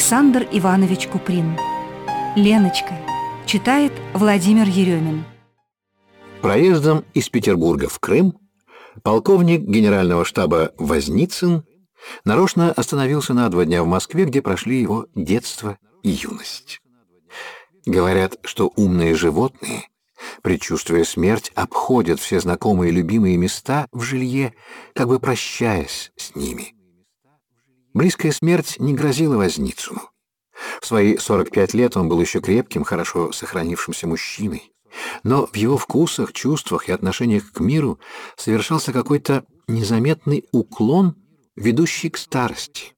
Александр Иванович Куприн. Леночка. Читает Владимир Еремин. Проездом из Петербурга в Крым полковник генерального штаба Возницын нарочно остановился на два дня в Москве, где прошли его детство и юность. Говорят, что умные животные, предчувствуя смерть, обходят все знакомые и любимые места в жилье, как бы прощаясь с ними. Близкая смерть не грозила Возницыну. В свои 45 лет он был еще крепким, хорошо сохранившимся мужчиной. Но в его вкусах, чувствах и отношениях к миру совершался какой-то незаметный уклон, ведущий к старости.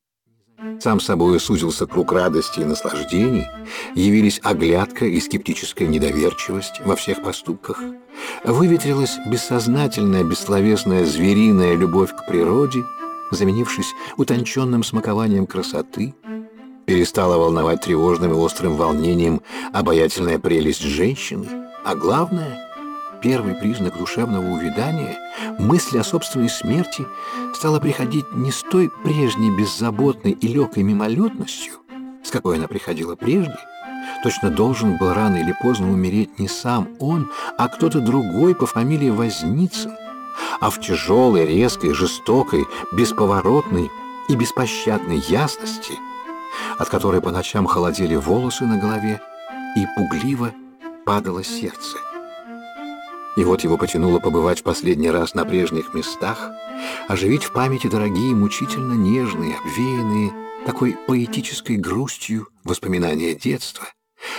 Сам собой сузился круг радости и наслаждений, явились оглядка и скептическая недоверчивость во всех поступках, выветрилась бессознательная, бессловесная звериная любовь к природе, заменившись утонченным смакованием красоты, перестала волновать тревожным и острым волнением обаятельная прелесть женщины, а главное, первый признак душевного увядания, мысль о собственной смерти стала приходить не с той прежней беззаботной и легкой мимолетностью, с какой она приходила прежде, точно должен был рано или поздно умереть не сам он, а кто-то другой по фамилии Возницын, а в тяжелой, резкой, жестокой, бесповоротной и беспощадной ясности, от которой по ночам холодели волосы на голове и пугливо падало сердце. И вот его потянуло побывать в последний раз на прежних местах, оживить в памяти дорогие, мучительно нежные, обвеянные такой поэтической грустью воспоминания детства,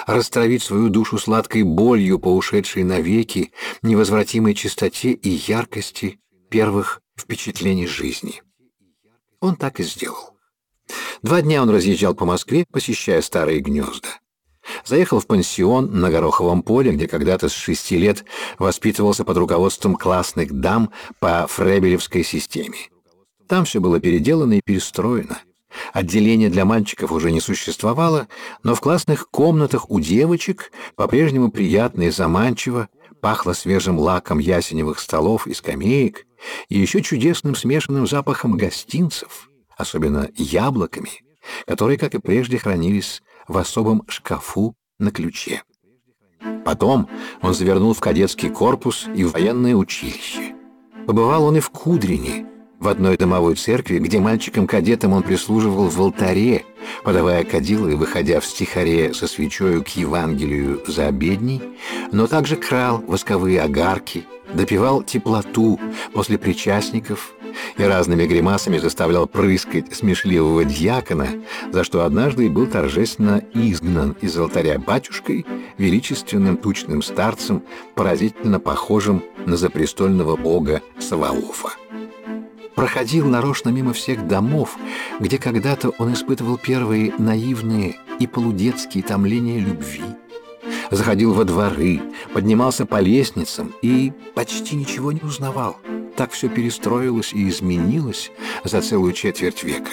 растравить свою душу сладкой болью по ушедшей навеки, невозвратимой чистоте и яркости первых впечатлений жизни. Он так и сделал. Два дня он разъезжал по Москве, посещая старые гнезда. Заехал в пансион на Гороховом поле, где когда-то с шести лет воспитывался под руководством классных дам по фребелевской системе. Там все было переделано и перестроено. Отделение для мальчиков уже не существовало, но в классных комнатах у девочек по-прежнему приятно и заманчиво пахло свежим лаком ясеневых столов и скамеек и еще чудесным смешанным запахом гостинцев, особенно яблоками, которые, как и прежде, хранились в особом шкафу на ключе. Потом он завернул в кадетский корпус и в военное училище. Побывал он и в Кудрине, в одной домовой церкви, где мальчикам-кадетам он прислуживал в алтаре, подавая кадилы выходя в стихаре со свечою к Евангелию за обедней, но также крал восковые огарки, допивал теплоту после причастников и разными гримасами заставлял прыскать смешливого дьякона, за что однажды был торжественно изгнан из алтаря батюшкой, величественным тучным старцем, поразительно похожим на запрестольного бога Саваофа. Проходил нарочно мимо всех домов, где когда-то он испытывал первые наивные и полудетские томления любви, заходил во дворы, поднимался по лестницам и почти ничего не узнавал – так все перестроилось и изменилось за целую четверть века.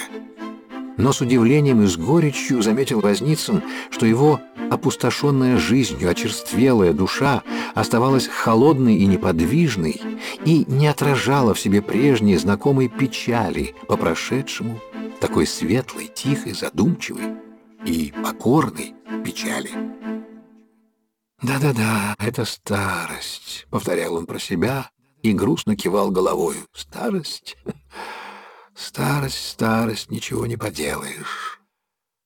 Но с удивлением и с горечью заметил Возницын, что его опустошенная жизнью, очерствелая душа оставалась холодной и неподвижной и не отражала в себе прежней знакомой печали по прошедшему, такой светлой, тихой, задумчивой и покорной печали. «Да-да-да, это старость», — повторял он про себя, и грустно кивал головой. Старость, старость, старость, ничего не поделаешь.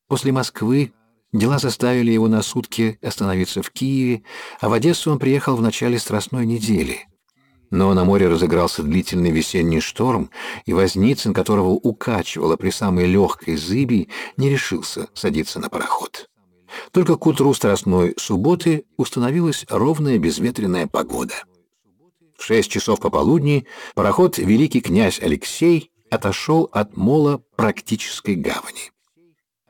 После Москвы дела заставили его на сутки остановиться в Киеве, а в Одессу он приехал в начале Страстной недели. Но на море разыгрался длительный весенний шторм, и Возницын, которого укачивало при самой легкой зыби, не решился садиться на пароход. Только к утру Страстной субботы установилась ровная безветренная погода — в шесть часов пополудни пароход «Великий князь Алексей» отошел от мола практической гавани.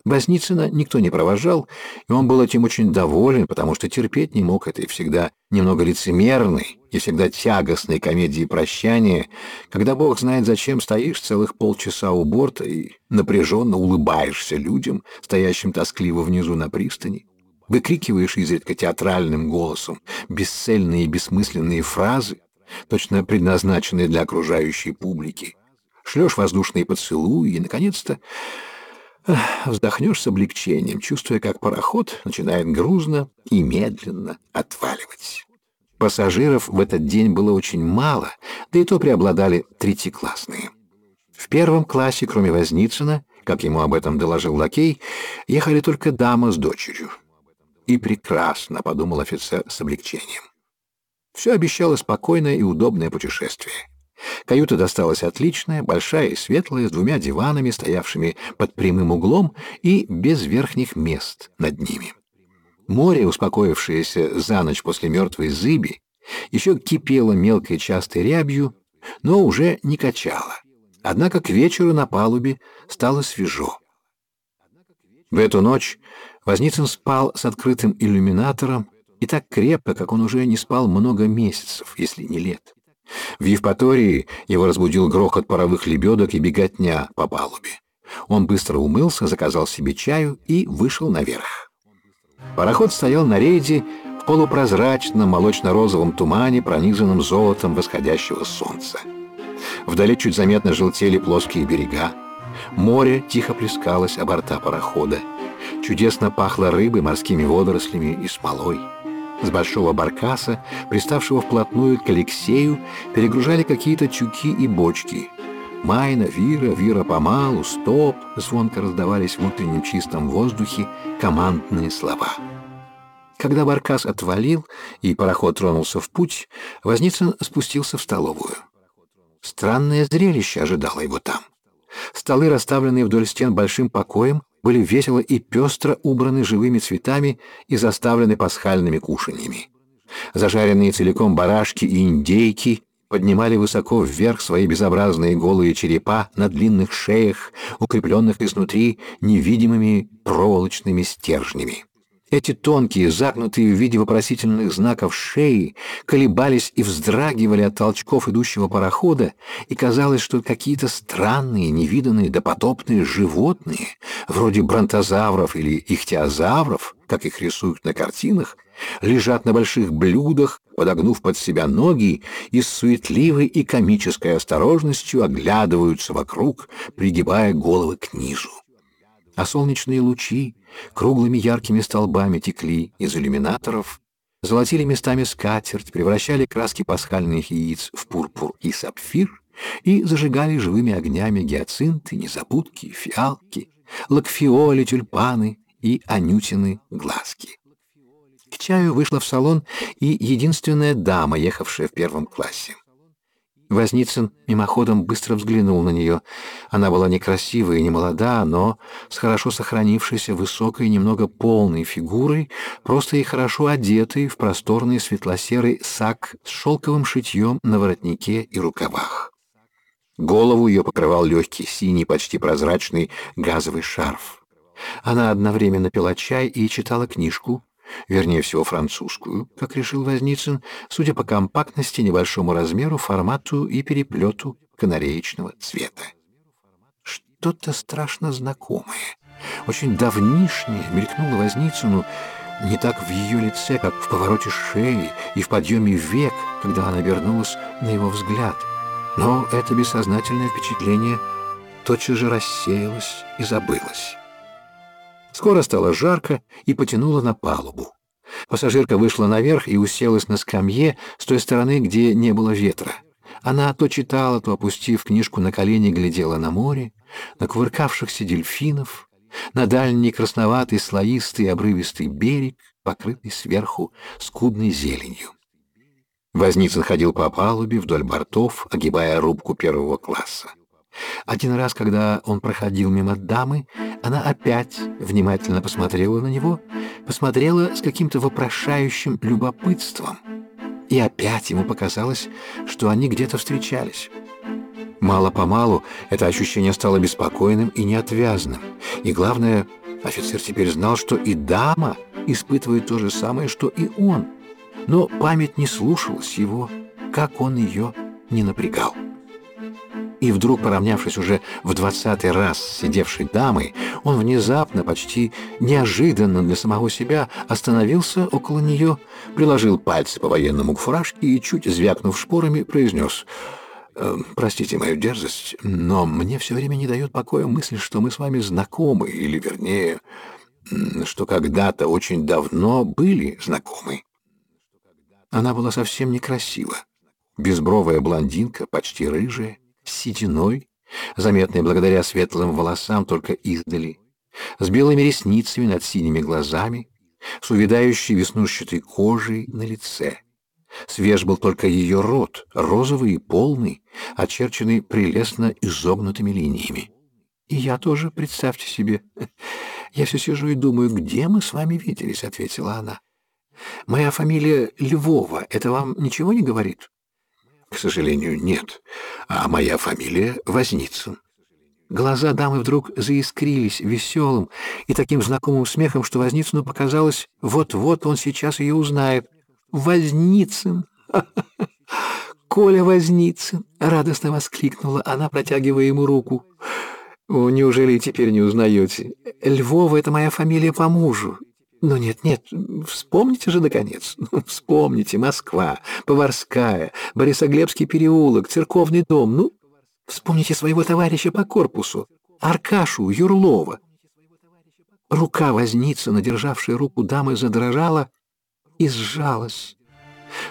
Возницына никто не провожал, и он был этим очень доволен, потому что терпеть не мог этой всегда немного лицемерной и всегда тягостной комедии прощания, когда бог знает зачем стоишь целых полчаса у борта и напряженно улыбаешься людям, стоящим тоскливо внизу на пристани, выкрикиваешь изредка театральным голосом бесцельные и бессмысленные фразы, точно предназначенные для окружающей публики. Шлешь воздушные поцелуи и, наконец-то, Вздохнешь с облегчением, чувствуя, как пароход начинает грузно и медленно отваливать. Пассажиров в этот день было очень мало, да и то преобладали третьеклассные. В первом классе, кроме Возницына, как ему об этом доложил лакей, ехали только дама с дочерью. И прекрасно, подумал офицер с облегчением. Все обещало спокойное и удобное путешествие. Каюта досталась отличная, большая и светлая, с двумя диванами, стоявшими под прямым углом и без верхних мест над ними. Море, успокоившееся за ночь после мертвой зыби, еще кипело мелкой частой рябью, но уже не качало. Однако к вечеру на палубе стало свежо. В эту ночь Возницын спал с открытым иллюминатором и так крепко, как он уже не спал много месяцев, если не лет. В Евпатории его разбудил грохот паровых лебедок и беготня по палубе. Он быстро умылся, заказал себе чаю и вышел наверх. Пароход стоял на рейде в полупрозрачном молочно-розовом тумане, пронизанном золотом восходящего солнца. Вдали чуть заметно желтели плоские берега. Море тихо плескалось о борта парохода. Чудесно пахло рыбой, морскими водорослями и смолой. С большого баркаса, приставшего вплотную к Алексею, перегружали какие-то тюки и бочки. «Майна, Вира, Вира помалу, стоп!» Звонко раздавались в внутреннем чистом воздухе командные слова. Когда баркас отвалил и пароход тронулся в путь, Возницын спустился в столовую. Странное зрелище ожидало его там. Столы, расставленные вдоль стен большим покоем, были весело и пестро убраны живыми цветами и заставлены пасхальными кушаньями. Зажаренные целиком барашки и индейки поднимали высоко вверх свои безобразные голые черепа на длинных шеях, укрепленных изнутри невидимыми проволочными стержнями. Эти тонкие, загнутые в виде вопросительных знаков шеи колебались и вздрагивали от толчков идущего парохода, и казалось, что какие-то странные, невиданные, допотопные животные, вроде бронтозавров или ихтиозавров, как их рисуют на картинах, лежат на больших блюдах, подогнув под себя ноги и с суетливой и комической осторожностью оглядываются вокруг, пригибая головы к низу а солнечные лучи круглыми яркими столбами текли из иллюминаторов, золотили местами скатерть, превращали краски пасхальных яиц в пурпур и сапфир и зажигали живыми огнями гиацинты, незабудки, фиалки, лакфиоли, тюльпаны и анютины глазки. К чаю вышла в салон и единственная дама, ехавшая в первом классе. Возницын мимоходом быстро взглянул на нее. Она была некрасивая и не молода, но с хорошо сохранившейся высокой, немного полной фигурой, просто и хорошо одетой в просторный светло-серый сак с шелковым шитьем на воротнике и рукавах. Голову ее покрывал легкий синий, почти прозрачный газовый шарф. Она одновременно пила чай и читала книжку, вернее всего французскую, как решил Возницын, судя по компактности, небольшому размеру, формату и переплету канареечного цвета. Что-то страшно знакомое, очень давнишнее мелькнуло Возницыну не так в ее лице, как в повороте шеи и в подъеме век, когда она вернулась на его взгляд. Но это бессознательное впечатление тотчас же рассеялось и забылось. Скоро стало жарко и потянуло на палубу. Пассажирка вышла наверх и уселась на скамье с той стороны, где не было ветра. Она то читала, то, опустив книжку на колени, глядела на море, на кувыркавшихся дельфинов, на дальний красноватый слоистый обрывистый берег, покрытый сверху скудной зеленью. Возницын ходил по палубе вдоль бортов, огибая рубку первого класса. Один раз, когда он проходил мимо дамы, она опять внимательно посмотрела на него, посмотрела с каким-то вопрошающим любопытством. И опять ему показалось, что они где-то встречались. Мало-помалу это ощущение стало беспокойным и неотвязным. И главное, офицер теперь знал, что и дама испытывает то же самое, что и он. Но память не слушалась его, как он ее не напрягал. И вдруг, поравнявшись уже в двадцатый раз с сидевшей дамой, он внезапно, почти неожиданно для самого себя, остановился около нее, приложил пальцы по-военному к фуражке и, чуть звякнув шпорами, произнес Э, простите мою дерзость, но мне все время не дает покоя мысль, что мы с вами знакомы, или, вернее, что когда-то очень давно были знакомы. Она была совсем некрасива. Безбровая блондинка, почти рыжая, сединой, заметная благодаря светлым волосам только издали, с белыми ресницами над синими глазами, с увядающей веснушчатой кожей на лице. Свеж был только ее рот, розовый и полный, очерченный прелестно изогнутыми линиями. И я тоже, представьте себе. Я все сижу и думаю, где мы с вами виделись, — ответила она. Моя фамилия Львова, это вам ничего не говорит? К сожалению, нет. А моя фамилия Возницын. Глаза дамы вдруг заискрились веселым и таким знакомым смехом, что Возницыну показалось, вот-вот он сейчас ее узнает. Возницын! Коля Возницын! Радостно воскликнула она, протягивая ему руку. Неужели теперь не узнаете? Львова — это моя фамилия по мужу. Но нет, нет, вспомните же, наконец. Ну, вспомните, Москва, Поварская, Борисоглебский переулок, Церковный дом. Ну, вспомните своего товарища по корпусу, Аркашу Юрлова. Рука возница, надержавшая руку дамы, задрожала, и сжалась.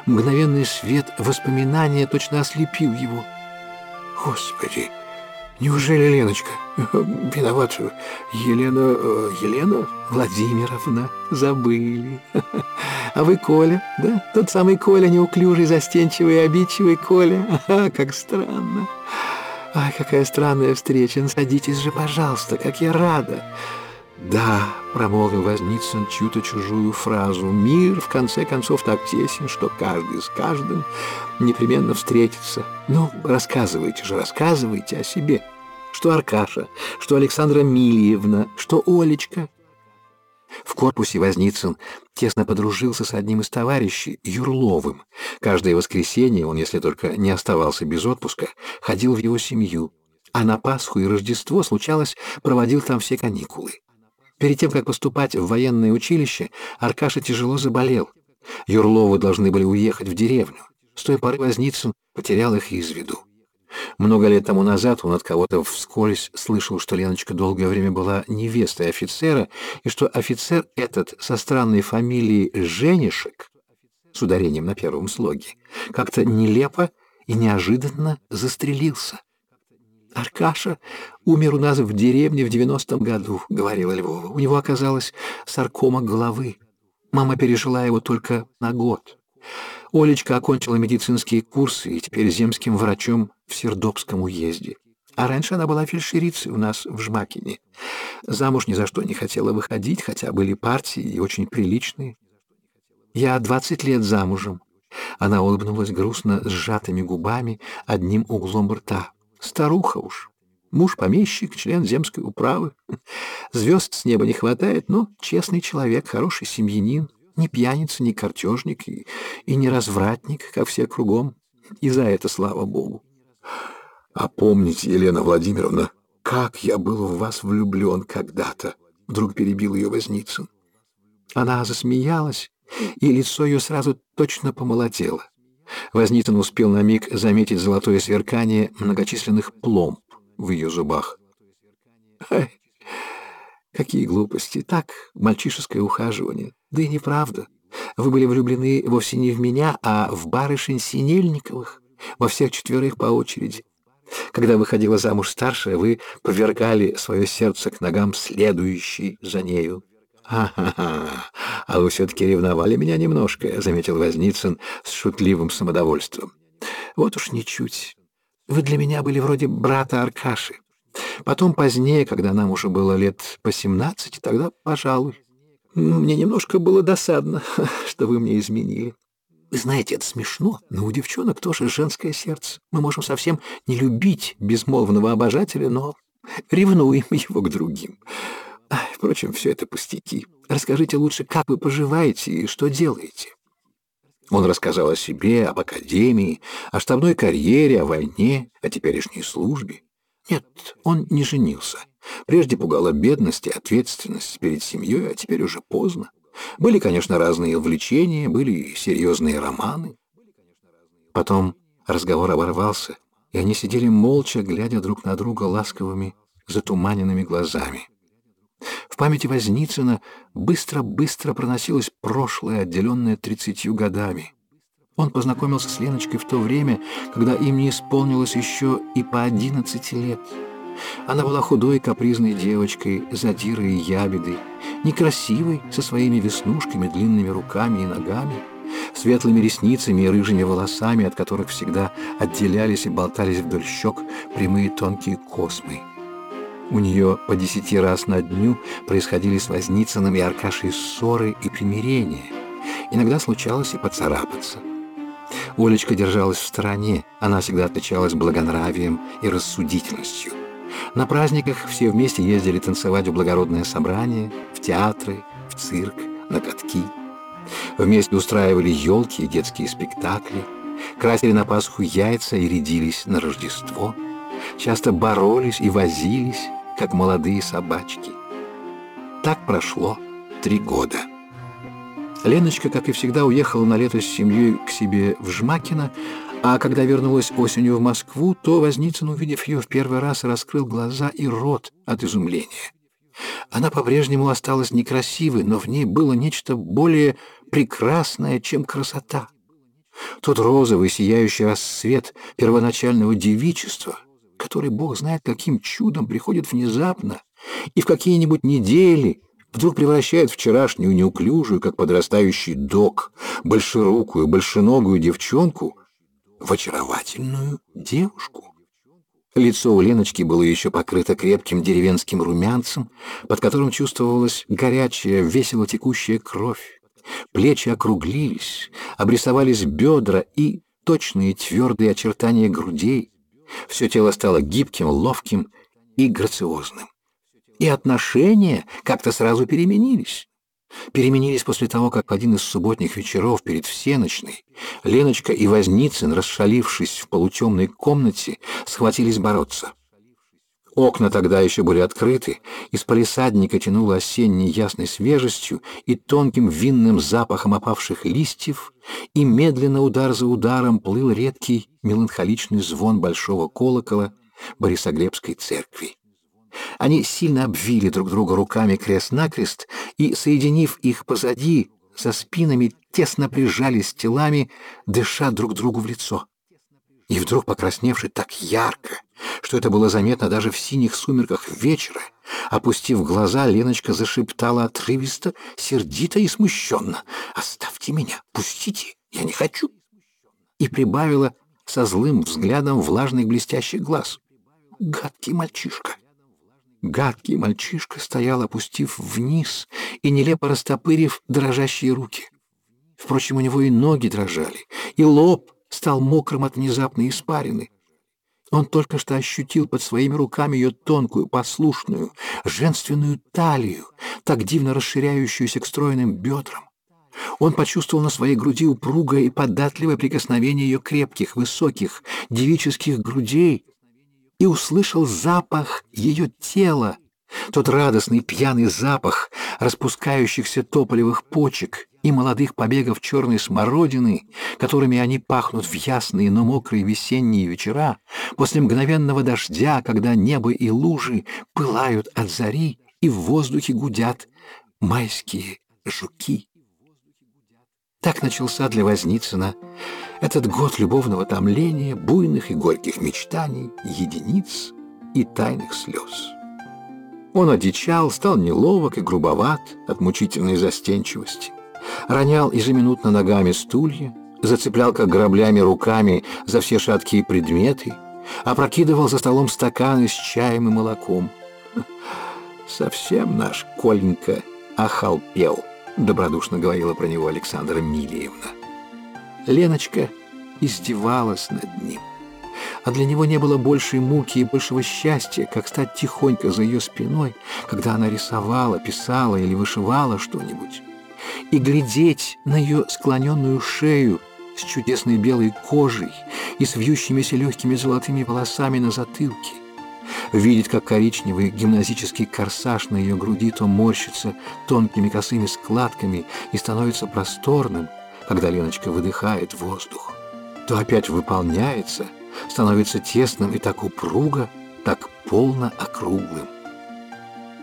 Мгновенный свет воспоминания точно ослепил его. Господи, неужели Леночка? Виноват, Елена... Э, Елена Владимировна, забыли. А вы Коля, да? Тот самый Коля, неуклюжий, застенчивый обидчивый Коля. Ага, как странно. Ай, какая странная встреча. Садитесь же, пожалуйста, как я рада. «Да», — промолвил Возницын чью-то чужую фразу, «мир, в конце концов, так тесен, что каждый с каждым непременно встретится. Ну, рассказывайте же, рассказывайте о себе. Что Аркаша, что Александра Мильевна, что Олечка». В корпусе Возницын тесно подружился с одним из товарищей, Юрловым. Каждое воскресенье он, если только не оставался без отпуска, ходил в его семью, а на Пасху и Рождество, случалось, проводил там все каникулы. Перед тем, как поступать в военное училище, Аркаша тяжело заболел. Юрловы должны были уехать в деревню. С той поры Возницын потерял их из виду. Много лет тому назад он от кого-то вскользь слышал, что Леночка долгое время была невестой офицера, и что офицер этот со странной фамилией Женишек, с ударением на первом слоге, как-то нелепо и неожиданно застрелился. «Аркаша умер у нас в деревне в девяностом году», — говорила Львова. «У него оказалась саркома головы. Мама пережила его только на год. Олечка окончила медицинские курсы и теперь земским врачом в Сердобском уезде. А раньше она была фельдшерицей у нас в Жмакине. Замуж ни за что не хотела выходить, хотя были партии и очень приличные. Я двадцать лет замужем». Она улыбнулась грустно сжатыми губами, одним углом рта. Старуха уж. Муж помещик, член земской управы. Звезд с неба не хватает, но честный человек, хороший семьянин, не пьяница, не картежник и, и не развратник, как все кругом. И за это слава Богу. А помните, Елена Владимировна, как я был в вас влюблен когда-то, вдруг перебил ее Возницын. Она засмеялась, и лицо ее сразу точно помолотело. Возницын успел на миг заметить золотое сверкание многочисленных пломб в ее зубах. Ай, какие глупости! Так, мальчишеское ухаживание. Да и неправда. Вы были влюблены вовсе не в меня, а в барышень Синельниковых, во всех четверых по очереди. Когда выходила замуж старшая, вы повергали свое сердце к ногам следующей за нею. «Ха-ха-ха! А вы все-таки ревновали меня немножко», — заметил Возницын с шутливым самодовольством. «Вот уж ничуть. Вы для меня были вроде брата Аркаши. Потом позднее, когда нам уже было лет по семнадцать, тогда, пожалуй. Мне немножко было досадно, что вы мне изменили. Вы знаете, это смешно, но у девчонок тоже женское сердце. Мы можем совсем не любить безмолвного обожателя, но ревнуем его к другим. Впрочем, все это пустяки. Расскажите лучше, как вы поживаете и что делаете. Он рассказал о себе, об академии, о штабной карьере, о войне, о теперешней службе. Нет, он не женился. Прежде пугала бедность и ответственность перед семьей, а теперь уже поздно. Были, конечно, разные увлечения, были серьезные романы. Потом разговор оборвался, и они сидели молча, глядя друг на друга ласковыми, затуманенными глазами. В памяти Возницына быстро-быстро проносилось прошлое, отделенное тридцатью годами. Он познакомился с Леночкой в то время, когда им не исполнилось еще и по одиннадцати лет. Она была худой капризной девочкой, задирой и ябедой, некрасивой, со своими веснушками, длинными руками и ногами, светлыми ресницами и рыжими волосами, от которых всегда отделялись и болтались вдоль щек прямые тонкие космы. У нее по десяти раз на дню происходили с Возницыным и Аркашей ссоры и примирения. Иногда случалось и поцарапаться. Олечка держалась в стороне, она всегда отличалась благонравием и рассудительностью. На праздниках все вместе ездили танцевать в благородное собрание, в театры, в цирк, на катки. Вместе устраивали елки и детские спектакли, красили на Пасху яйца и рядились на Рождество, часто боролись и возились, как молодые собачки. Так прошло три года. Леночка, как и всегда, уехала на лето с семьей к себе в Жмакино, а когда вернулась осенью в Москву, то Возницын, увидев ее в первый раз, раскрыл глаза и рот от изумления. Она по-прежнему осталась некрасивой, но в ней было нечто более прекрасное, чем красота. Тот розовый сияющий рассвет первоначального девичества, который Бог знает каким чудом приходит внезапно и в какие-нибудь недели вдруг превращает вчерашнюю неуклюжую, как подрастающий док, большерукую, большеногую девчонку в очаровательную девушку. Лицо у Леночки было еще покрыто крепким деревенским румянцем, под которым чувствовалась горячая, весело текущая кровь. Плечи округлились, обрисовались бедра и точные твердые очертания грудей. Все тело стало гибким, ловким и грациозным. И отношения как-то сразу переменились переменились после того, как в один из субботних вечеров перед всеночной Леночка и Возницын, расшалившись в полутемной комнате, схватились бороться. Окна тогда еще были открыты, из палисадника тянуло осенней ясной свежестью и тонким винным запахом опавших листьев, и медленно удар за ударом плыл редкий меланхоличный звон большого колокола Борисоглебской церкви. Они сильно обвили друг друга руками крест-накрест и, соединив их позади, со спинами тесно прижались телами, дыша друг другу в лицо. И вдруг, покрасневший так ярко, что это было заметно даже в синих сумерках вечера, опустив глаза, Леночка зашептала отрывисто, сердито и смущенно. «Оставьте меня, пустите, я не хочу!» И прибавила со злым взглядом влажных блестящих глаз. «Гадкий мальчишка!» Гадкий мальчишка стоял, опустив вниз и нелепо растопырив дрожащие руки. Впрочем, у него и ноги дрожали, и лоб стал мокрым от внезапной испарины. Он только что ощутил под своими руками ее тонкую, послушную, женственную талию, так дивно расширяющуюся к стройным бедрам. Он почувствовал на своей груди упругое и податливое прикосновение ее крепких, высоких, девических грудей, и услышал запах ее тела, тот радостный пьяный запах распускающихся тополевых почек и молодых побегов черной смородины, которыми они пахнут в ясные, но мокрые весенние вечера, после мгновенного дождя, когда небо и лужи пылают от зари и в воздухе гудят майские жуки. Так начался для Возницына этот год любовного томления, буйных и горьких мечтаний, единиц и тайных слез. Он одичал, стал неловок и грубоват от мучительной застенчивости, ронял ежеминутно ногами стулья, зацеплял как граблями руками за все шаткие предметы, опрокидывал за столом стаканы с чаем и молоком. «Совсем наш Коленька охалпел», — добродушно говорила про него Александра Милиевна. Леночка издевалась над ним. А для него не было большей муки и большего счастья, как стать тихонько за ее спиной, когда она рисовала, писала или вышивала что-нибудь, и глядеть на ее склоненную шею с чудесной белой кожей и с вьющимися легкими золотыми волосами на затылке, видеть, как коричневый гимназический корсаж на ее груди то морщится тонкими косыми складками и становится просторным, когда Леночка выдыхает воздух, то опять выполняется, становится тесным и так упруго, так полно округлым.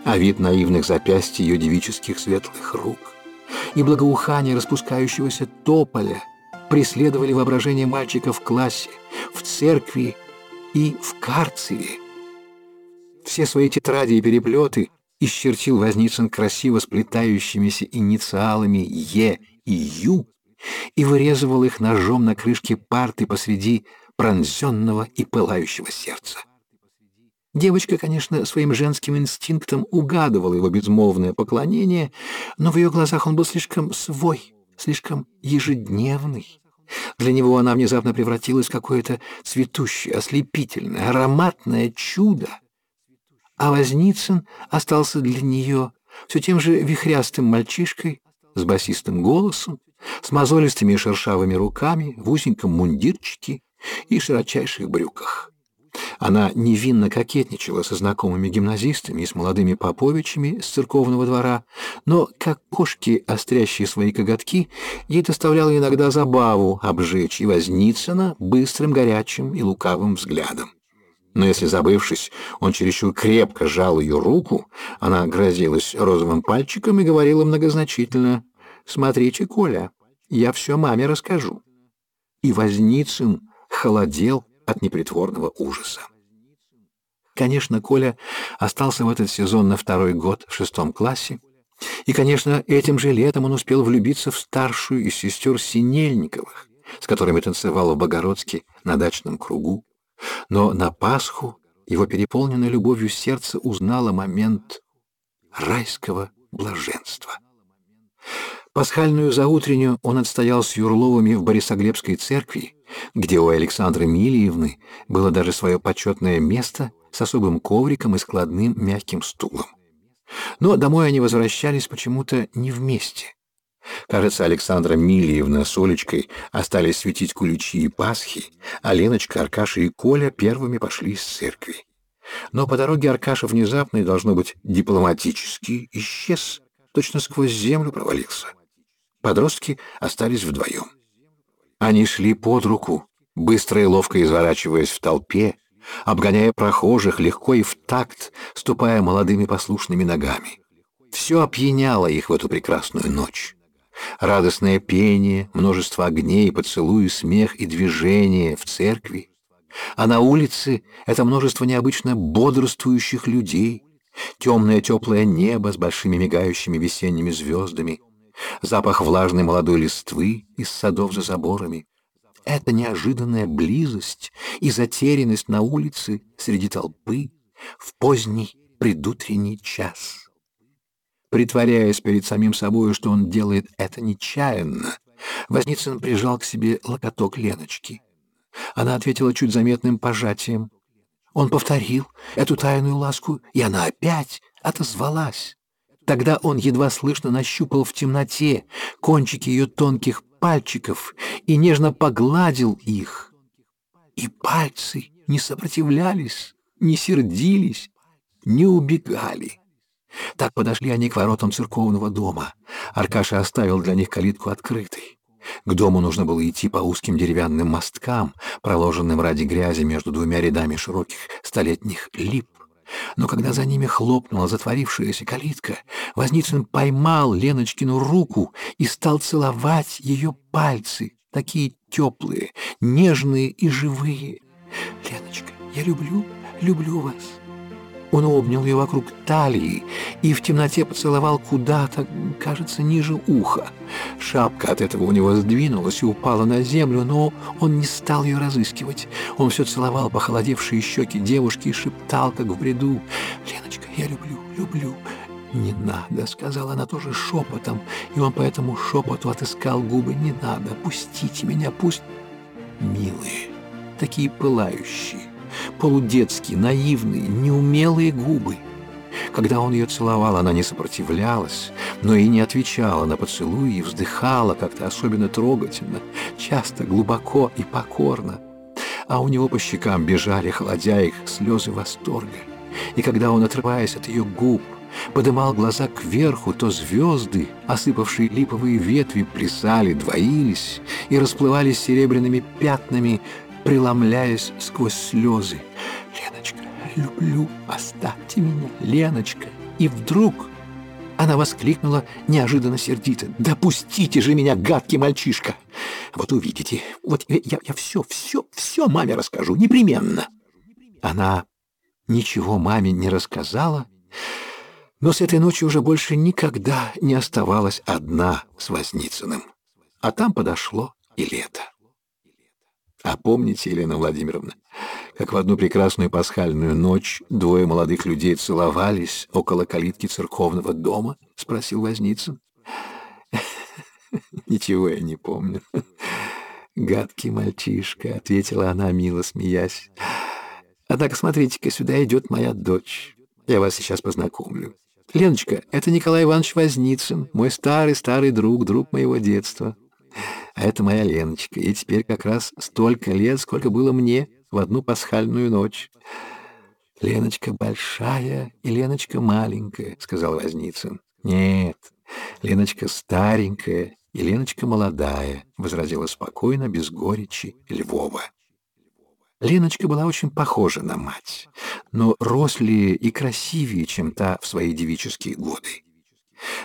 А вид наивных запястий ее девических светлых рук и благоухание распускающегося тополя преследовали воображение мальчика в классе, в церкви и в карцере. Все свои тетради и переплеты исчертил Возницын красиво сплетающимися инициалами «Е» и «Ю» и вырезывал их ножом на крышке парты посреди пронзенного и пылающего сердца. Девочка, конечно, своим женским инстинктом угадывала его безмолвное поклонение, но в ее глазах он был слишком свой, слишком ежедневный. Для него она внезапно превратилась в какое-то цветущее, ослепительное, ароматное чудо. А Возницын остался для нее все тем же вихрястым мальчишкой с басистым голосом, с мозолистыми и шершавыми руками, в узеньком мундирчике и широчайших брюках. Она невинно кокетничала со знакомыми гимназистами и с молодыми поповичами с церковного двора, но, как кошки, острящие свои коготки, ей доставляло иногда забаву обжечь и Возницына быстрым, горячим и лукавым взглядом. Но если, забывшись, он чересчур крепко сжал ее руку, она грозилась розовым пальчиком и говорила многозначительно «Смотрите, Коля, я все маме расскажу». И Возницын холодел от непритворного ужаса. Конечно, Коля остался в этот сезон на второй год в шестом классе, и, конечно, этим же летом он успел влюбиться в старшую из сестер Синельниковых, с которыми танцевал в Богородске на дачном кругу. Но на Пасху его переполненное любовью сердце узнало момент райского блаженства. Пасхальную заутреннюю он отстоял с Юрловыми в Борисоглебской церкви, где у Александры Милиевны было даже свое почетное место с особым ковриком и складным мягким стулом. Но домой они возвращались почему-то не вместе. Кажется, Александра Милиевна с Олечкой остались светить куличи и Пасхи, а Леночка, Аркаша и Коля первыми пошли из церкви. Но по дороге Аркаша внезапно и, должно быть, дипломатически исчез, точно сквозь землю провалился. Подростки остались вдвоем. Они шли под руку, быстро и ловко изворачиваясь в толпе, обгоняя прохожих легко и в такт, ступая молодыми послушными ногами. Все опьяняло их в эту прекрасную ночь. Радостное пение, множество огней, поцелуи, смех и движение в церкви. А на улице это множество необычно бодрствующих людей, темное теплое небо с большими мигающими весенними звездами, запах влажной молодой листвы из садов за заборами, эта неожиданная близость и затерянность на улице среди толпы в поздний предутренний час. Притворяясь перед самим собой, что он делает это нечаянно, Возницын прижал к себе локоток Леночки. Она ответила чуть заметным пожатием. Он повторил эту тайную ласку, и она опять отозвалась. Тогда он едва слышно нащупал в темноте кончики ее тонких пальчиков и нежно погладил их. И пальцы не сопротивлялись, не сердились, не убегали. Так подошли они к воротам церковного дома. Аркаша оставил для них калитку открытой. К дому нужно было идти по узким деревянным мосткам, проложенным ради грязи между двумя рядами широких столетних лип. Но когда за ними хлопнула затворившаяся калитка, Возницын поймал Леночкину руку и стал целовать ее пальцы, такие теплые, нежные и живые. «Леночка, я люблю, люблю вас». Он обнял ее вокруг талии и в темноте поцеловал куда-то, кажется, ниже уха. Шапка от этого у него сдвинулась и упала на землю, но он не стал ее разыскивать. Он все целовал похолодевшие щеки девушки и шептал, как в бреду, «Леночка, я люблю, люблю». «Не надо», — сказала она тоже шепотом, и он по этому шепоту отыскал губы. «Не надо, пустите меня, пусть...» «Милые, такие пылающие, полудетские, наивные, неумелые губы». Когда он ее целовал, она не сопротивлялась, но и не отвечала на поцелуи и вздыхала как-то особенно трогательно, часто, глубоко и покорно. А у него по щекам бежали, холодя их, слезы восторга. И когда он, отрываясь от ее губ, подымал глаза кверху, то звезды, осыпавшие липовые ветви, плясали, двоились и расплывались серебряными пятнами преломляясь сквозь слезы. «Леночка, люблю, оставьте меня, Леночка!» И вдруг она воскликнула неожиданно сердито. «Допустите же меня, гадкий мальчишка! Вот увидите, вот я, я все, все, все маме расскажу, непременно!» Она ничего маме не рассказала, но с этой ночи уже больше никогда не оставалась одна с Возницыным. А там подошло и лето. А помните, Елена Владимировна, как в одну прекрасную пасхальную ночь двое молодых людей целовались около калитки церковного дома? — спросил Возницын. Ничего я не помню. Гадкий мальчишка, — ответила она, мило смеясь. Однако, смотрите-ка, сюда идет моя дочь. Я вас сейчас познакомлю. Леночка, это Николай Иванович Возницын, мой старый-старый друг, друг моего детства. Это моя Леночка, и теперь как раз столько лет, сколько было мне в одну пасхальную ночь. Леночка большая и Леночка маленькая, сказал Возницын. Нет, Леночка старенькая и Леночка молодая, возразила спокойно, без горечи Львова. Леночка была очень похожа на мать, но рослее и красивее, чем та в свои девические годы.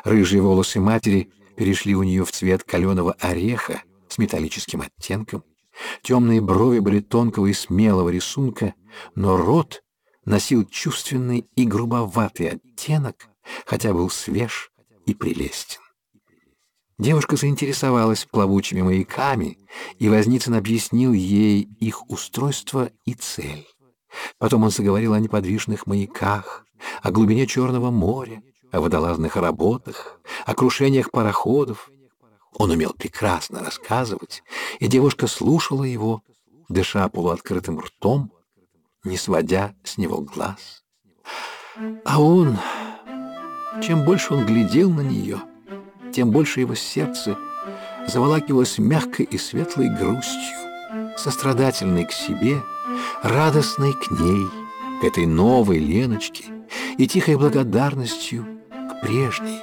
Рыжие волосы матери перешли у нее в цвет каленого ореха с металлическим оттенком. Темные брови были тонкого и смелого рисунка, но рот носил чувственный и грубоватый оттенок, хотя был свеж и прелестен. Девушка заинтересовалась плавучими маяками, и Возницын объяснил ей их устройство и цель. Потом он заговорил о неподвижных маяках, о глубине Черного моря, о водолазных работах, о крушениях пароходов. Он умел прекрасно рассказывать, и девушка слушала его, дыша полуоткрытым ртом, не сводя с него глаз. А он, чем больше он глядел на нее, тем больше его сердце заволакивалось мягкой и светлой грустью, сострадательной к себе, радостной к ней, к этой новой Леночке и тихой благодарностью к прежней.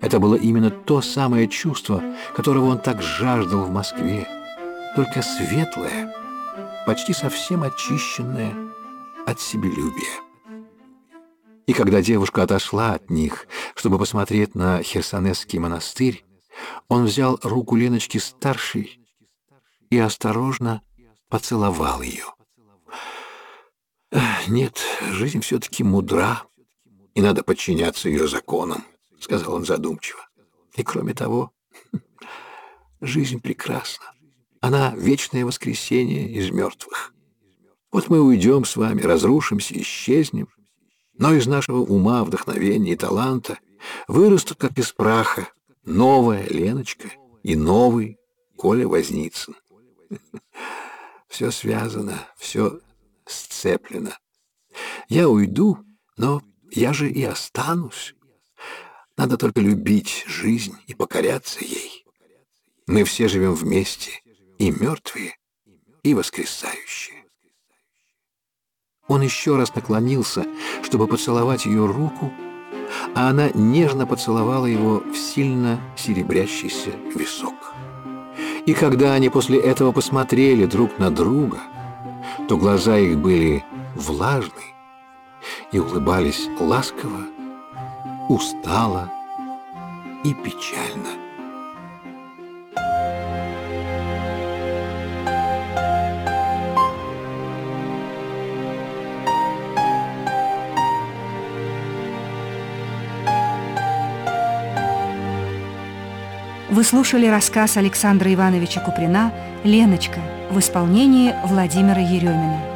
Это было именно то самое чувство, которого он так жаждал в Москве, только светлое, почти совсем очищенное от себелюбия. И когда девушка отошла от них, чтобы посмотреть на Херсонесский монастырь, он взял руку Леночки старшей и осторожно поцеловал ее. «Нет, жизнь все-таки мудра, и надо подчиняться ее законам», — сказал он задумчиво. «И кроме того, жизнь прекрасна. Она — вечное воскресение из мертвых. Вот мы уйдем с вами, разрушимся, исчезнем, но из нашего ума, вдохновения и таланта вырастут, как из праха, новая Леночка и новый Коля Возницын. Все связано, все сцеплено. Я уйду, но я же и останусь. Надо только любить жизнь и покоряться ей. Мы все живем вместе, и мертвые, и воскресающие. Он еще раз наклонился, чтобы поцеловать ее руку, а она нежно поцеловала его в сильно серебрящийся висок. И когда они после этого посмотрели друг на друга, то глаза их были влажны и улыбались ласково, устало и печально. Вы слушали рассказ Александра Ивановича Куприна «Леночка» в исполнении Владимира Еремина.